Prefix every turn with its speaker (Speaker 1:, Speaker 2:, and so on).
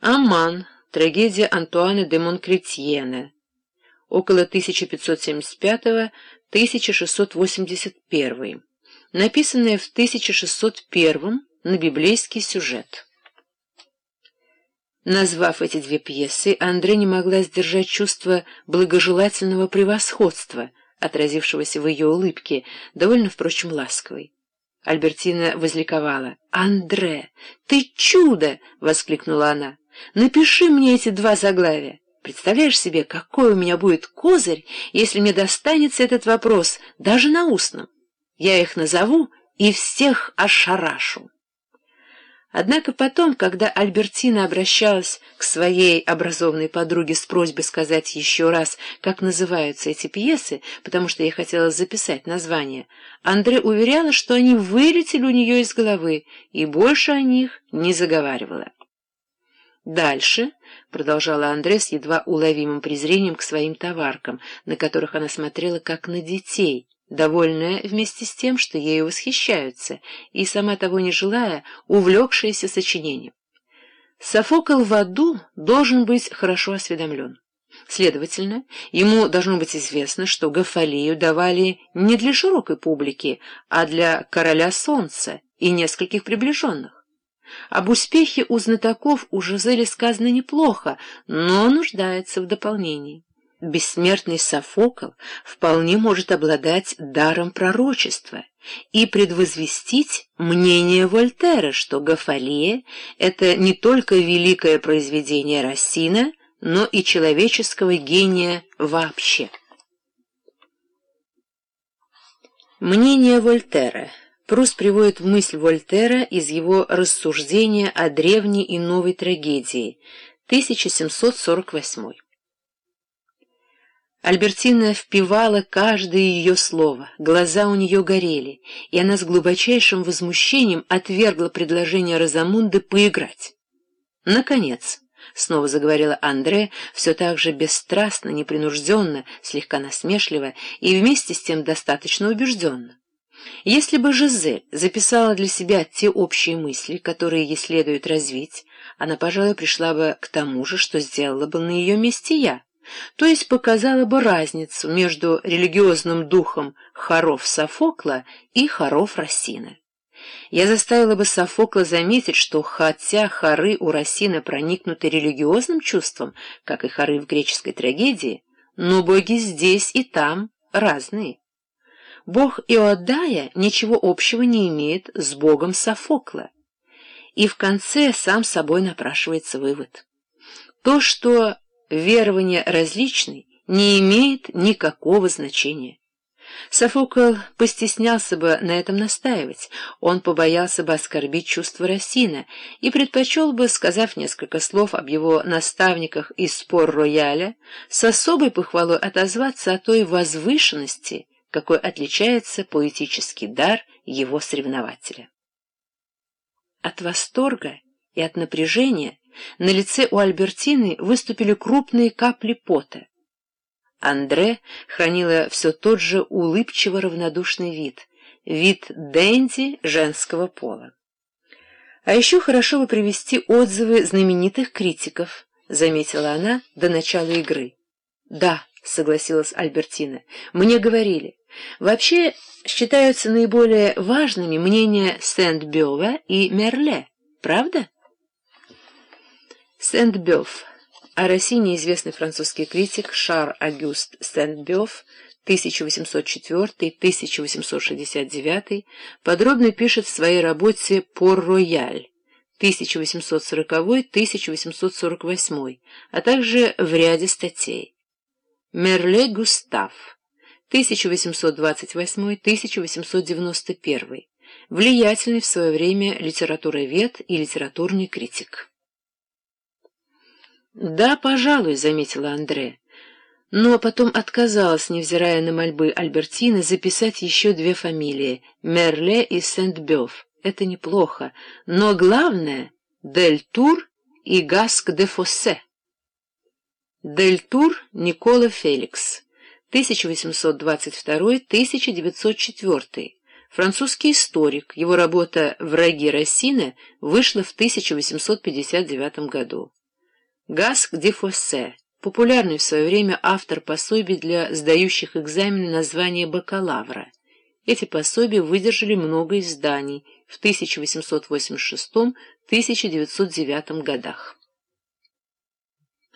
Speaker 1: Аман. Трагедия Антуана де Монкретьена. Около 1575-1681. Написанная в 1601 на библейский сюжет. Назвав эти две пьесы, Андре не могла сдержать чувство благожелательного превосходства, отразившегося в ее улыбке, довольно, впрочем, ласковой. Альбертина возликовала. «Андре, ты чудо!» — воскликнула она. «Напиши мне эти два заглавия. Представляешь себе, какой у меня будет козырь, если мне достанется этот вопрос, даже на устном? Я их назову и всех ошарашу». Однако потом, когда Альбертина обращалась к своей образованной подруге с просьбой сказать еще раз, как называются эти пьесы, потому что я хотела записать название, Андре уверяла, что они вылетели у нее из головы, и больше о них не заговаривала. «Дальше», — продолжала Андре едва уловимым презрением к своим товаркам, на которых она смотрела как на детей, довольная вместе с тем, что ею восхищаются, и, сама того не желая, увлекшаяся сочинением. Софокл в аду должен быть хорошо осведомлен. Следовательно, ему должно быть известно, что Гафалию давали не для широкой публики, а для короля солнца и нескольких приближенных. Об успехе у знатоков у Жизели сказано неплохо, но нуждается в дополнении. Бессмертный Софокл вполне может обладать даром пророчества и предвозвестить мнение Вольтера, что Гафалия — это не только великое произведение Рассина, но и человеческого гения вообще. Мнение Вольтера. Пруст приводит в мысль Вольтера из его рассуждения о древней и новой трагедии, 1748 Альбертина впивала каждое ее слово, глаза у нее горели, и она с глубочайшим возмущением отвергла предложение Розамунды поиграть. Наконец, — снова заговорила Андре, все так же бесстрастно, непринужденно, слегка насмешливо и вместе с тем достаточно убежденно. Если бы Жизель записала для себя те общие мысли, которые ей следует развить, она, пожалуй, пришла бы к тому же, что сделала бы на ее месте я то есть показала бы разницу между религиозным духом хоров Софокла и хоров Рассина. Я заставила бы Софокла заметить, что хотя хоры у Рассина проникнуты религиозным чувством, как и хоры в греческой трагедии, но боги здесь и там разные. Бог Иодая ничего общего не имеет с богом Софокла. И в конце сам собой напрашивается вывод. То, что верования различны, не имеет никакого значения. Софокл постеснялся бы на этом настаивать, он побоялся бы оскорбить чувство Рассина и предпочел бы, сказав несколько слов об его наставниках из спор-рояля, с особой похвалой отозваться о той возвышенности, какой отличается поэтический дар его соревнователя. От восторга и от напряжения на лице у Альбертины выступили крупные капли пота. Андре хранила все тот же улыбчиво равнодушный вид, вид Дэнди женского пола. А еще хорошо бы привести отзывы знаменитых критиков, заметила она до начала игры. Да, согласилась Альбертина, мне говорили. Вообще считаются наиболее важными мнения Сент-Бёва и Мерле, правда? Сент-Бёв. О Россине известный французский критик Шар-Агюст Сент-Бёв 1804-1869 подробно пишет в своей работе «Пор-Рояль» 1840-1848, а также в ряде статей. Мерле Густав 1828-1891, влиятельный в свое время литературовед и литературный критик. «Да, пожалуй», — заметила Андре. Но потом отказалась, невзирая на мольбы Альбертины, записать еще две фамилии — Мерле и Сент-Бёв. Это неплохо, но главное — Дель Тур и Гаск де Фоссе. Дель Тур Никола Феликс, 1822-1904, французский историк. Его работа «Враги Рассина» вышла в 1859 году. Гаск де Фоссе, популярный в свое время автор пособий для сдающих экзамены на звание бакалавра. Эти пособия выдержали много изданий в 1886-1909 годах.